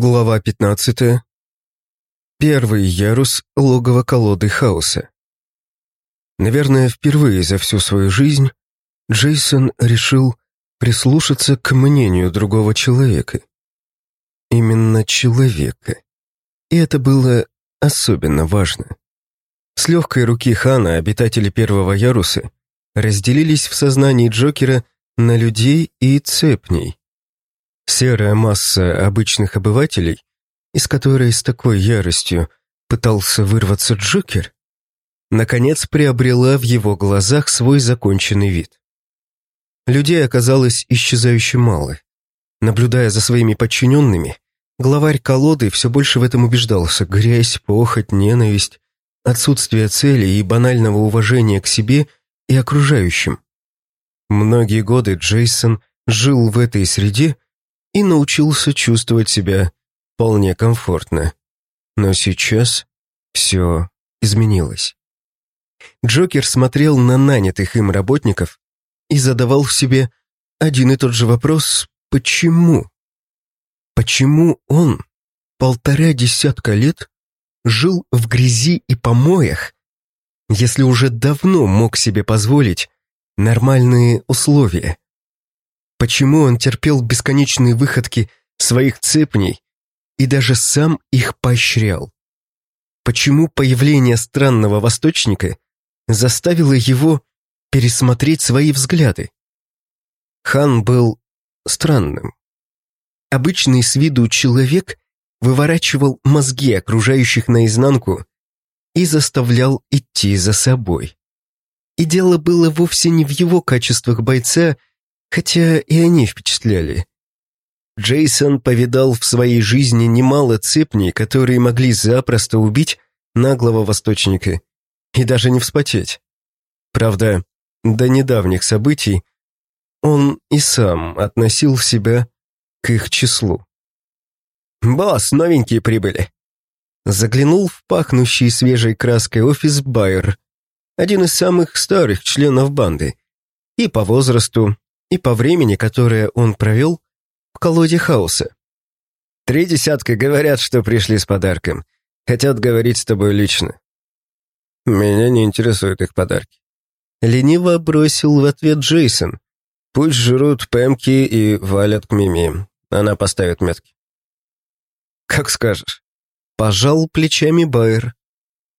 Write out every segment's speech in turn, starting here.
Глава 15. Первый ярус логова колоды хаоса. Наверное, впервые за всю свою жизнь Джейсон решил прислушаться к мнению другого человека. Именно человека. И это было особенно важно. С легкой руки Хана обитатели первого яруса разделились в сознании Джокера на людей и цепней, Серая масса обычных обывателей, из которой с такой яростью пытался вырваться Джокер, наконец приобрела в его глазах свой законченный вид. Людей оказалось исчезающе мало. Наблюдая за своими подчиненными, главарь колоды все больше в этом убеждался. Грязь, похоть, ненависть, отсутствие цели и банального уважения к себе и окружающим. Многие годы Джейсон жил в этой среде, и научился чувствовать себя вполне комфортно. Но сейчас все изменилось. Джокер смотрел на нанятых им работников и задавал в себе один и тот же вопрос «почему?». Почему он полтора десятка лет жил в грязи и помоях, если уже давно мог себе позволить нормальные условия? Почему он терпел бесконечные выходки своих цепней и даже сам их поощрял? Почему появление странного восточника заставило его пересмотреть свои взгляды? Хан был странным. Обычный с виду человек выворачивал мозги окружающих наизнанку и заставлял идти за собой. И дело было вовсе не в его качествах бойца хотя и они впечатляли. Джейсон повидал в своей жизни немало цепней, которые могли запросто убить наглого восточника и даже не вспотеть. Правда, до недавних событий он и сам относил себя к их числу. «Босс, новенькие прибыли!» Заглянул в пахнущий свежей краской офис Байер, один из самых старых членов банды, и по возрасту, и по времени, которое он провел в колоде хаоса. Три десятка говорят, что пришли с подарком. Хотят говорить с тобой лично. Меня не интересуют их подарки. Лениво бросил в ответ Джейсон. Пусть жрут пемки и валят к Мими. Она поставит метки. Как скажешь. Пожал плечами Байер.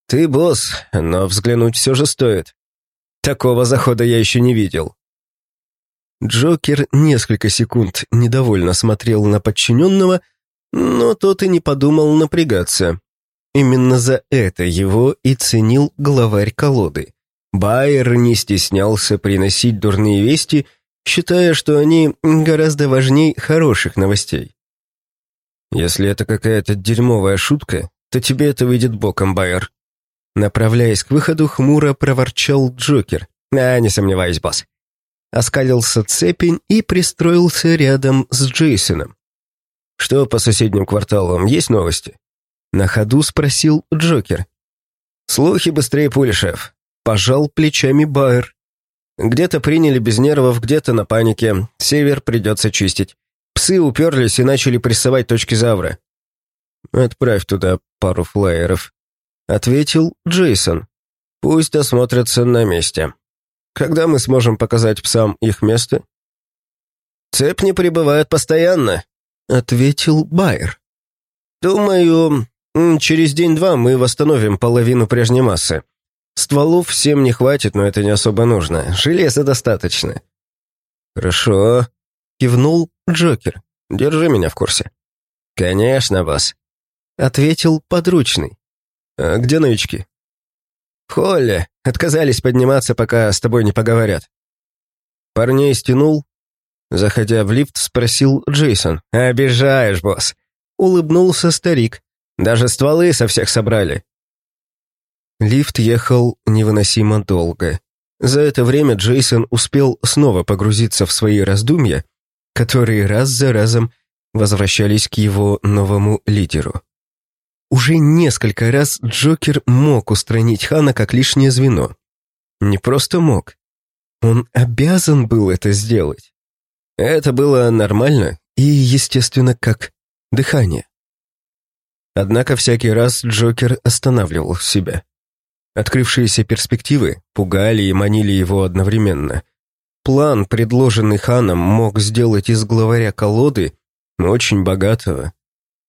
Ты босс, но взглянуть все же стоит. Такого захода я еще не видел. Джокер несколько секунд недовольно смотрел на подчиненного, но тот и не подумал напрягаться. Именно за это его и ценил главарь колоды. Байер не стеснялся приносить дурные вести, считая, что они гораздо важнее хороших новостей. «Если это какая-то дерьмовая шутка, то тебе это выйдет боком, Байер». Направляясь к выходу, хмуро проворчал Джокер. «А, не сомневаюсь, босс. Оскалился цепень и пристроился рядом с Джейсоном. «Что по соседним кварталам, есть новости?» На ходу спросил Джокер. «Слухи быстрее пули, шеф», — пожал плечами Байер. «Где-то приняли без нервов, где-то на панике. Север придется чистить. Псы уперлись и начали прессовать точки Завра». «Отправь туда пару флайеров», — ответил Джейсон. «Пусть осмотрятся на месте». Когда мы сможем показать псам их место?» «Цепни прибывают постоянно», — ответил Байер. «Думаю, через день-два мы восстановим половину прежней массы. Стволов всем не хватит, но это не особо нужно. Железа достаточно». «Хорошо», — кивнул Джокер. «Держи меня в курсе». «Конечно, босс», — ответил подручный. «А где новички?» «В холле. Отказались подниматься, пока с тобой не поговорят». Парней стянул. Заходя в лифт, спросил Джейсон. «Обижаешь, босс». Улыбнулся старик. «Даже стволы со всех собрали». Лифт ехал невыносимо долго. За это время Джейсон успел снова погрузиться в свои раздумья, которые раз за разом возвращались к его новому лидеру. Уже несколько раз Джокер мог устранить Хана как лишнее звено. Не просто мог. Он обязан был это сделать. Это было нормально и, естественно, как дыхание. Однако всякий раз Джокер останавливал себя. Открывшиеся перспективы пугали и манили его одновременно. План, предложенный ханом, мог сделать из главаря колоды очень богатого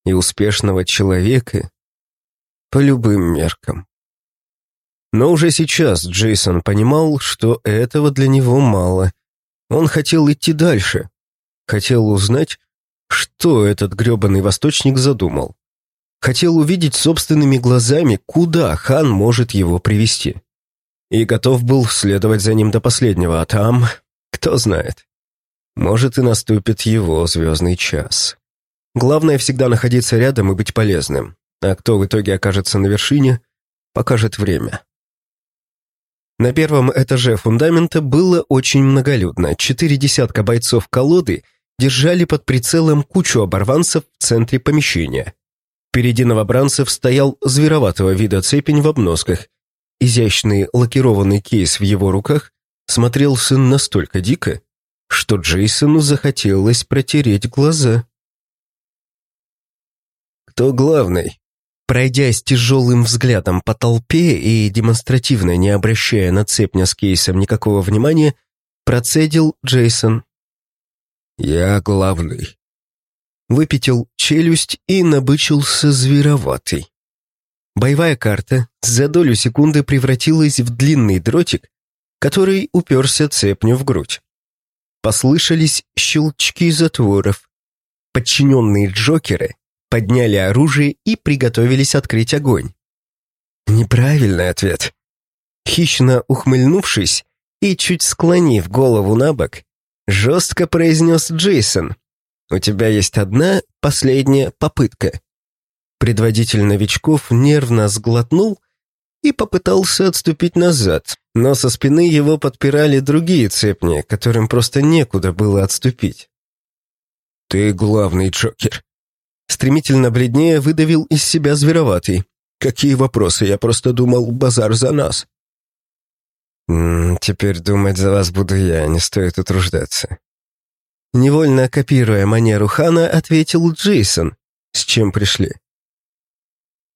и успешного человека по любым меркам. Но уже сейчас Джейсон понимал, что этого для него мало. Он хотел идти дальше. Хотел узнать, что этот грёбаный восточник задумал. Хотел увидеть собственными глазами, куда хан может его привести. И готов был следовать за ним до последнего, а там, кто знает, может и наступит его звездный час. Главное всегда находиться рядом и быть полезным, а кто в итоге окажется на вершине, покажет время. На первом этаже фундамента было очень многолюдно. Четыре десятка бойцов колоды держали под прицелом кучу оборванцев в центре помещения. Впереди новобранцев стоял звероватого вида цепень в обносках. Изящный лакированный кейс в его руках смотрелся настолько дико, что Джейсону захотелось протереть глаза. «Кто главный?» Пройдясь тяжелым взглядом по толпе и демонстративно не обращая на цепня с кейсом никакого внимания, процедил Джейсон. «Я главный», выпятил челюсть и набычился звероватый. Боевая карта за долю секунды превратилась в длинный дротик, который уперся цепню в грудь. Послышались щелчки затворов. Подчиненные Джокеры подняли оружие и приготовились открыть огонь. Неправильный ответ. Хищно ухмыльнувшись и чуть склонив голову на бок, жестко произнес Джейсон, у тебя есть одна последняя попытка». Предводитель новичков нервно сглотнул и попытался отступить назад, но со спины его подпирали другие цепни, которым просто некуда было отступить. «Ты главный Джокер», стремительно бледнее выдавил из себя звероватый. «Какие вопросы? Я просто думал, базар за нас». «М -м, «Теперь думать за вас буду я, не стоит утруждаться. Невольно копируя манеру Хана, ответил Джейсон, с чем пришли.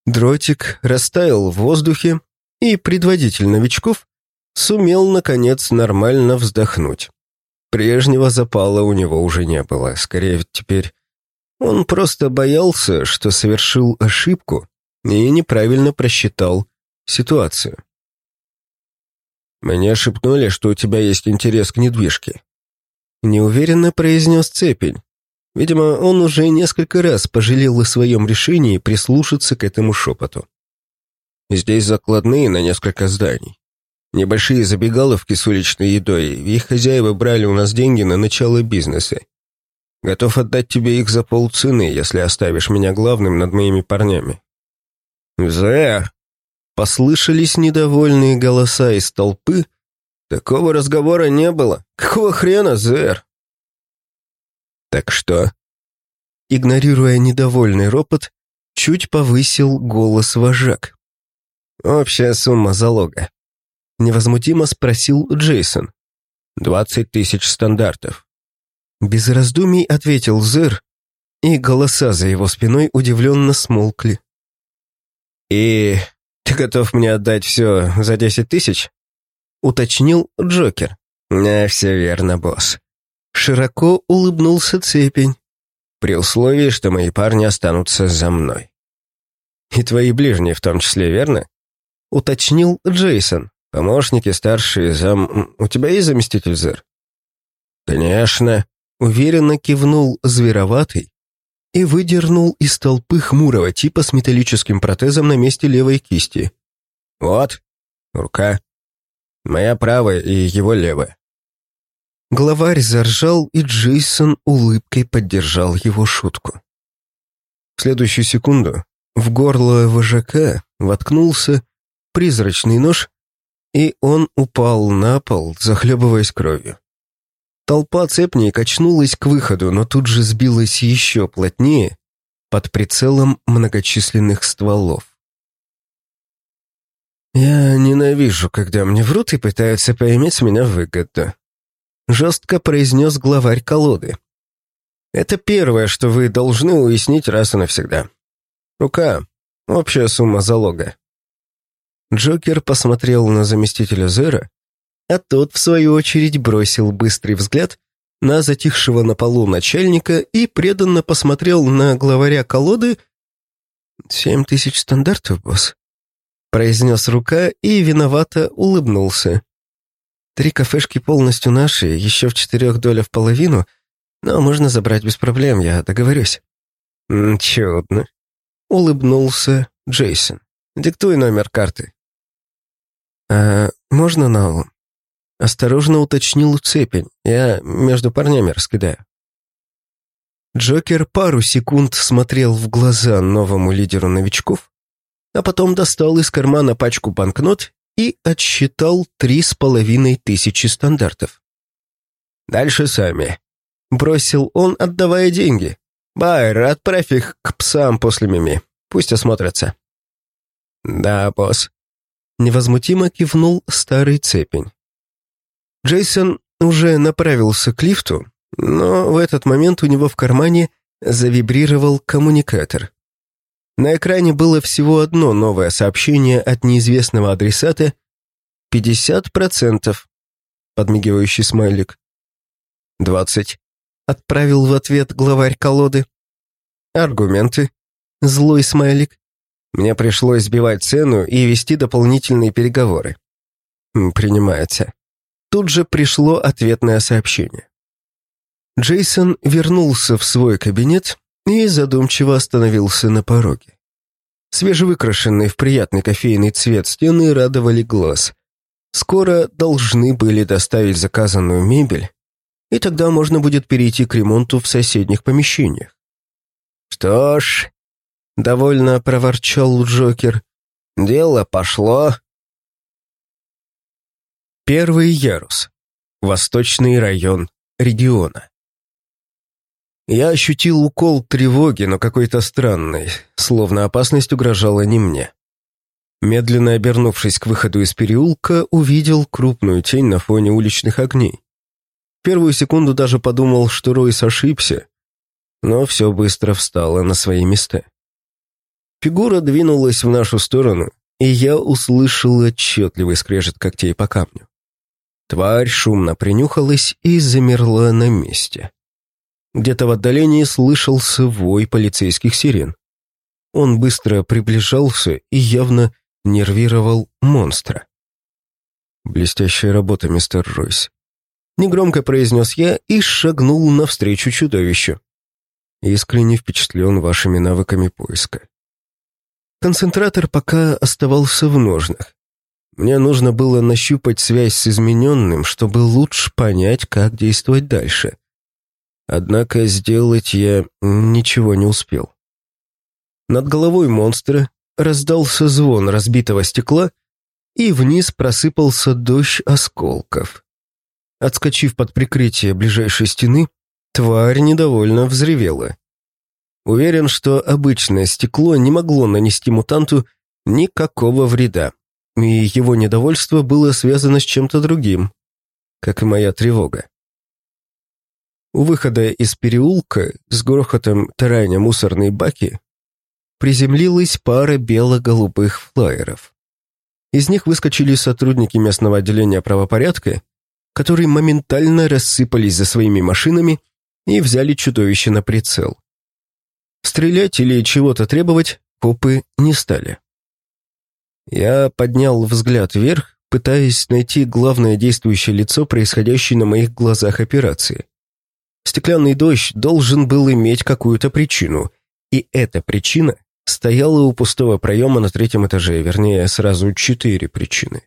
Дротик растаял в воздухе, и предводитель новичков сумел, наконец, нормально вздохнуть. Прежнего запала у него уже не было, скорее теперь он просто боялся, что совершил ошибку и неправильно просчитал ситуацию. «Мне шепнули, что у тебя есть интерес к недвижке», неуверенно произнес Цепень. Видимо, он уже несколько раз пожалел о своем решении прислушаться к этому шепоту. Здесь закладные на несколько зданий. Небольшие забегаловки с уличной едой, их хозяева брали у нас деньги на начало бизнеса. Готов отдать тебе их за полцены, если оставишь меня главным над моими парнями». «Зэр!» Послышались недовольные голоса из толпы, Такого разговора не было. Какого хрена, Зэр? Так что? Игнорируя недовольный ропот, чуть повысил голос вожак. Общая сумма залога. Невозмутимо спросил Джейсон. «Двадцать тысяч стандартов». Без раздумий ответил Зэр, и голоса за его спиной удивленно смолкли. «И ты готов мне отдать все за десять тысяч?» уточнил Джокер. «А, все верно, босс». Широко улыбнулся Цепень. «При условии, что мои парни останутся за мной». «И твои ближние в том числе, верно?» Уточнил Джейсон. «Помощники, старшие, зам... У тебя есть заместитель, Зер?» «Конечно», — уверенно кивнул звероватый и выдернул из толпы хмурого типа с металлическим протезом на месте левой кисти. «Вот, рука. Моя правая и его левая». Главарь заржал, и Джейсон улыбкой поддержал его шутку. В следующую секунду в горло вожака воткнулся призрачный нож, и он упал на пол, захлебываясь кровью. Толпа цепней качнулась к выходу, но тут же сбилась еще плотнее под прицелом многочисленных стволов. «Я ненавижу, когда мне врут и пытаются поиметь меня выгоду», жестко произнес главарь колоды. «Это первое, что вы должны уяснить раз и навсегда. Рука, Общая сумма залога. Джокер посмотрел на заместителя Зера, а тот, в свою очередь, бросил быстрый взгляд на затихшего на полу начальника и преданно посмотрел на главаря колоды «Семь тысяч стандартов, босс», произнес рука и виновато улыбнулся. «Три кафешки полностью наши, еще в четырех доля в половину, но можно забрать без проблем, я договорюсь». «Чудно», — улыбнулся Джейсон. «Диктуй номер карты». «А можно налом?» Осторожно уточнил цепень. Я между парнями раскидаю. Джокер пару секунд смотрел в глаза новому лидеру новичков, а потом достал из кармана пачку банкнот и отсчитал три с половиной тысячи стандартов. «Дальше сами», — бросил он, отдавая деньги. «Байер, отправь их к псам после мими. Пусть осмотрятся». «Да, босс», — невозмутимо кивнул старый цепень. Джейсон уже направился к лифту, но в этот момент у него в кармане завибрировал коммуникатор. На экране было всего одно новое сообщение от неизвестного адресата «50%», подмигивающий смайлик. «20», — отправил в ответ главарь колоды. «Аргументы», — злой смайлик. Мне пришлось сбивать цену и вести дополнительные переговоры. «Принимается» тут же пришло ответное сообщение. Джейсон вернулся в свой кабинет и задумчиво остановился на пороге. Свежевыкрашенные в приятный кофейный цвет стены радовали глаз. Скоро должны были доставить заказанную мебель, и тогда можно будет перейти к ремонту в соседних помещениях. «Что ж», — довольно проворчал Джокер, — «дело пошло». Первый ярус. Восточный район региона. Я ощутил укол тревоги, но какой-то странный, словно опасность угрожала не мне. Медленно обернувшись к выходу из переулка, увидел крупную тень на фоне уличных огней. Первую секунду даже подумал, что Ройс ошибся, но все быстро встало на свои места. Фигура двинулась в нашу сторону, и я услышал отчетливый скрежет когтей по камню. Тварь шумно принюхалась и замерла на месте. Где-то в отдалении слышался вой полицейских сирен. Он быстро приближался и явно нервировал монстра. «Блестящая работа, мистер Ройс», — негромко произнес я и шагнул навстречу чудовищу. Искренне впечатлен вашими навыками поиска. Концентратор пока оставался в ножнах, мне нужно было нащупать связь с измененным, чтобы лучше понять, как действовать дальше. Однако сделать я ничего не успел. Над головой монстра раздался звон разбитого стекла, и вниз просыпался дождь осколков. Отскочив под прикрытие ближайшей стены, тварь недовольно взревела. Уверен, что обычное стекло не могло нанести мутанту никакого вреда и его недовольство было связано с чем-то другим, как и моя тревога. У выхода из переулка с грохотом тараня мусорные баки приземлилась пара бело-голубых флайеров. Из них выскочили сотрудники местного отделения правопорядка, которые моментально рассыпались за своими машинами и взяли чудовище на прицел. Стрелять или чего-то требовать копы не стали. Я поднял взгляд вверх, пытаясь найти главное действующее лицо происходящей на моих глазах операции. Стеклянный дождь должен был иметь какую-то причину, и эта причина стояла у пустого проема на третьем этаже, вернее, сразу четыре причины.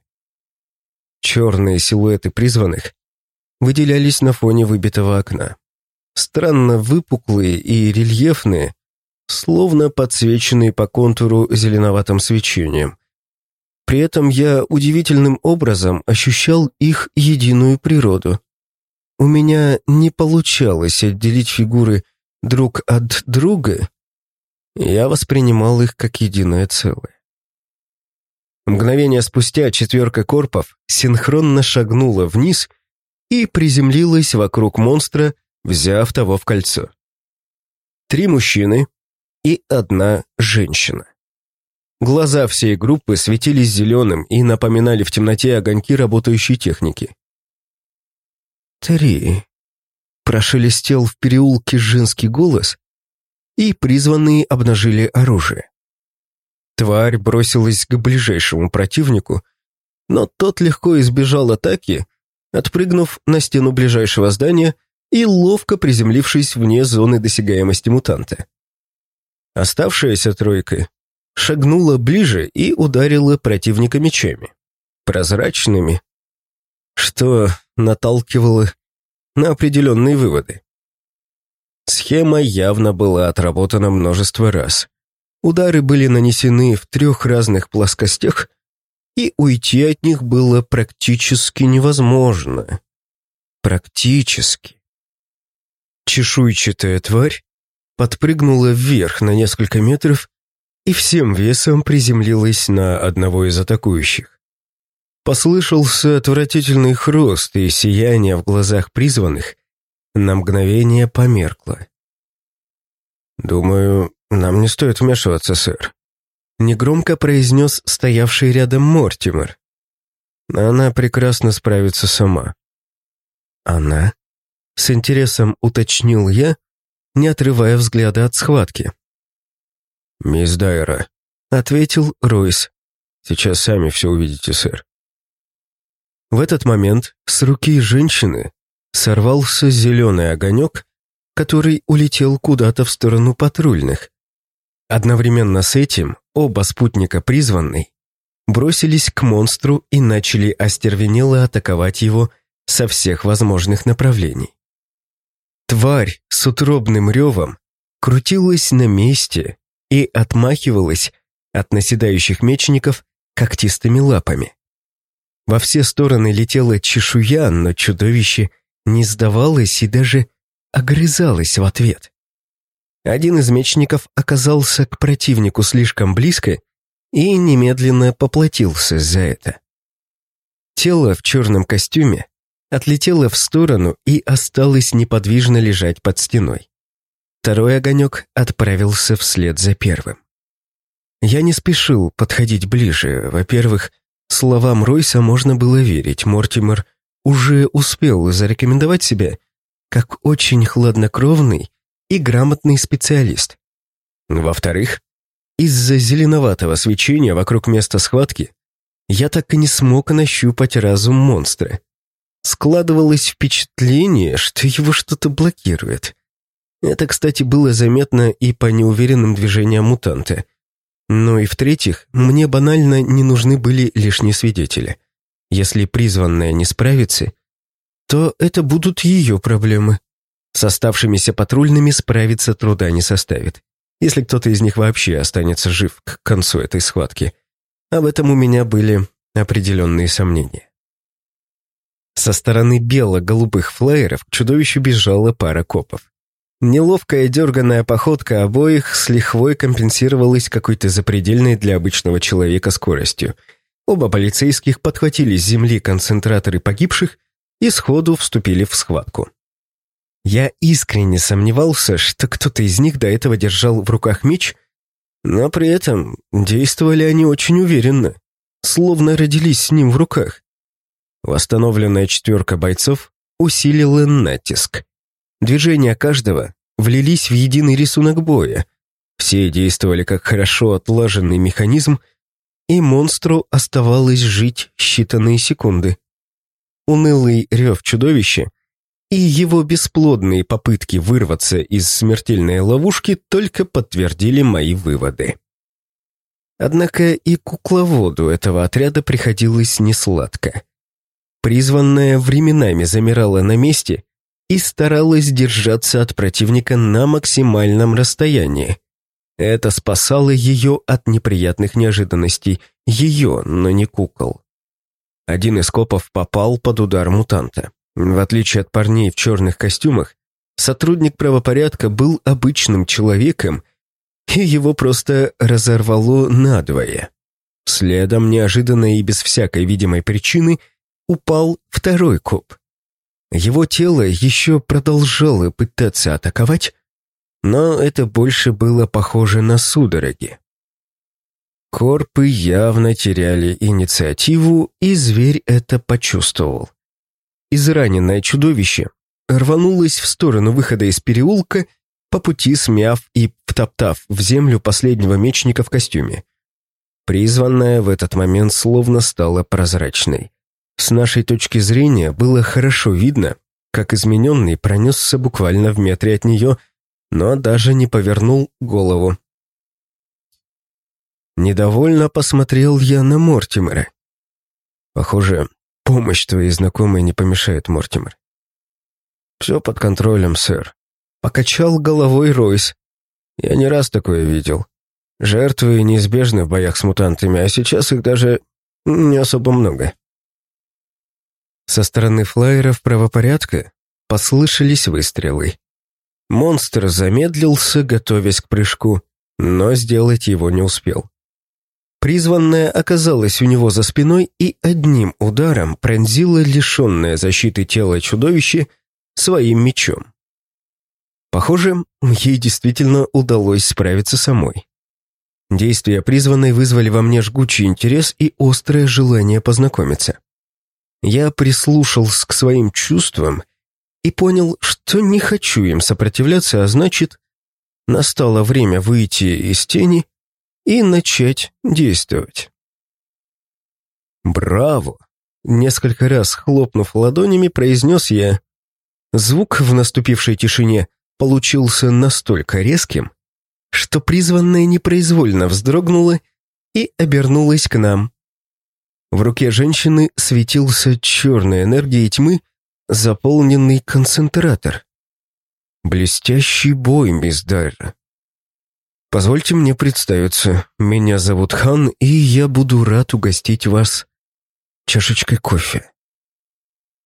Черные силуэты призванных выделялись на фоне выбитого окна. Странно выпуклые и рельефные, словно подсвеченные по контуру зеленоватым свечением. При этом я удивительным образом ощущал их единую природу. У меня не получалось отделить фигуры друг от друга, я воспринимал их как единое целое. Мгновение спустя четверка корпов синхронно шагнула вниз и приземлилась вокруг монстра, взяв того в кольцо. Три мужчины и одна женщина. Глаза всей группы светились зеленым и напоминали в темноте огоньки работающей техники. «Три», — прошелестел в переулке женский голос, и призванные обнажили оружие. Тварь бросилась к ближайшему противнику, но тот легко избежал атаки, отпрыгнув на стену ближайшего здания и ловко приземлившись вне зоны досягаемости мутанта. Оставшаяся тройка шагнула ближе и ударила противника мечами. Прозрачными, что наталкивало на определенные выводы. Схема явно была отработана множество раз. Удары были нанесены в трех разных плоскостях, и уйти от них было практически невозможно. Практически. Чешуйчатая тварь подпрыгнула вверх на несколько метров и всем весом приземлилась на одного из атакующих. Послышался отвратительный хруст, и сияние в глазах призванных на мгновение померкло. «Думаю, нам не стоит вмешиваться, сэр», — негромко произнес стоявший рядом Мортимер. «Она прекрасно справится сама». «Она?» — с интересом уточнил я, не отрывая взгляда от схватки. «Мисс Дайра», — ответил Ройс. «Сейчас сами все увидите, сэр». В этот момент с руки женщины сорвался зеленый огонек, который улетел куда-то в сторону патрульных. Одновременно с этим оба спутника призванной бросились к монстру и начали остервенело атаковать его со всех возможных направлений. Тварь с утробным ревом крутилась на месте и отмахивалась от наседающих мечников когтистыми лапами. Во все стороны летела чешуя, но чудовище не сдавалось и даже огрызалось в ответ. Один из мечников оказался к противнику слишком близко и немедленно поплатился за это. Тело в черном костюме отлетело в сторону и осталось неподвижно лежать под стеной. Второй огонек отправился вслед за первым. Я не спешил подходить ближе. Во-первых, словам Ройса можно было верить. Мортимер уже успел зарекомендовать себя как очень хладнокровный и грамотный специалист. Во-вторых, из-за зеленоватого свечения вокруг места схватки я так и не смог нащупать разум монстра. Складывалось впечатление, что его что-то блокирует. Это, кстати, было заметно и по неуверенным движениям мутанта. Ну и в-третьих, мне банально не нужны были лишние свидетели. Если призванная не справится, то это будут ее проблемы. С оставшимися патрульными справиться труда не составит, если кто-то из них вообще останется жив к концу этой схватки. Об этом у меня были определенные сомнения. Со стороны бело-голубых флайеров к чудовищу бежала пара копов. Неловкая дерганная походка обоих с лихвой компенсировалась какой-то запредельной для обычного человека скоростью. Оба полицейских подхватили с земли концентраторы погибших и сходу вступили в схватку. Я искренне сомневался, что кто-то из них до этого держал в руках меч, но при этом действовали они очень уверенно, словно родились с ним в руках. Восстановленная четверка бойцов усилила натиск. Движения каждого влились в единый рисунок боя. Все действовали как хорошо отлаженный механизм, и монстру оставалось жить считанные секунды. Унылый рев чудовища и его бесплодные попытки вырваться из смертельной ловушки только подтвердили мои выводы. Однако и кукловоду этого отряда приходилось несладко. Призванная временами замирала на месте и старалась держаться от противника на максимальном расстоянии. Это спасало ее от неприятных неожиданностей, ее, но не кукол. Один из копов попал под удар мутанта. В отличие от парней в черных костюмах, сотрудник правопорядка был обычным человеком, и его просто разорвало надвое. Следом, неожиданно и без всякой видимой причины, упал второй коп. Его тело еще продолжало пытаться атаковать, но это больше было похоже на судороги. Корпы явно теряли инициативу, и зверь это почувствовал. Израненное чудовище рванулось в сторону выхода из переулка, по пути смяв и втоптав в землю последнего мечника в костюме. Призванная в этот момент словно стала прозрачной. С нашей точки зрения было хорошо видно, как измененный пронесся буквально в метре от нее, но даже не повернул голову. Недовольно посмотрел я на Мортимера. Похоже, помощь твоей знакомой не помешает, Мортимер. Все под контролем, сэр. Покачал головой Ройс. Я не раз такое видел. Жертвы неизбежны в боях с мутантами, а сейчас их даже не особо много. Со стороны флайеров правопорядка послышались выстрелы. Монстр замедлился, готовясь к прыжку, но сделать его не успел. Призванная оказалась у него за спиной и одним ударом пронзила лишенное защиты тело чудовище своим мечом. Похоже, ей действительно удалось справиться самой. Действия призванной вызвали во мне жгучий интерес и острое желание познакомиться. Я прислушался к своим чувствам и понял, что не хочу им сопротивляться, а значит, настало время выйти из тени и начать действовать. «Браво!» — несколько раз хлопнув ладонями, произнес я. Звук в наступившей тишине получился настолько резким, что призванная непроизвольно вздрогнула и обернулась к нам. В руке женщины светился черной энергией тьмы, заполненный концентратор. Блестящий бой, мисс Дайра. Позвольте мне представиться. Меня зовут Хан, и я буду рад угостить вас чашечкой кофе.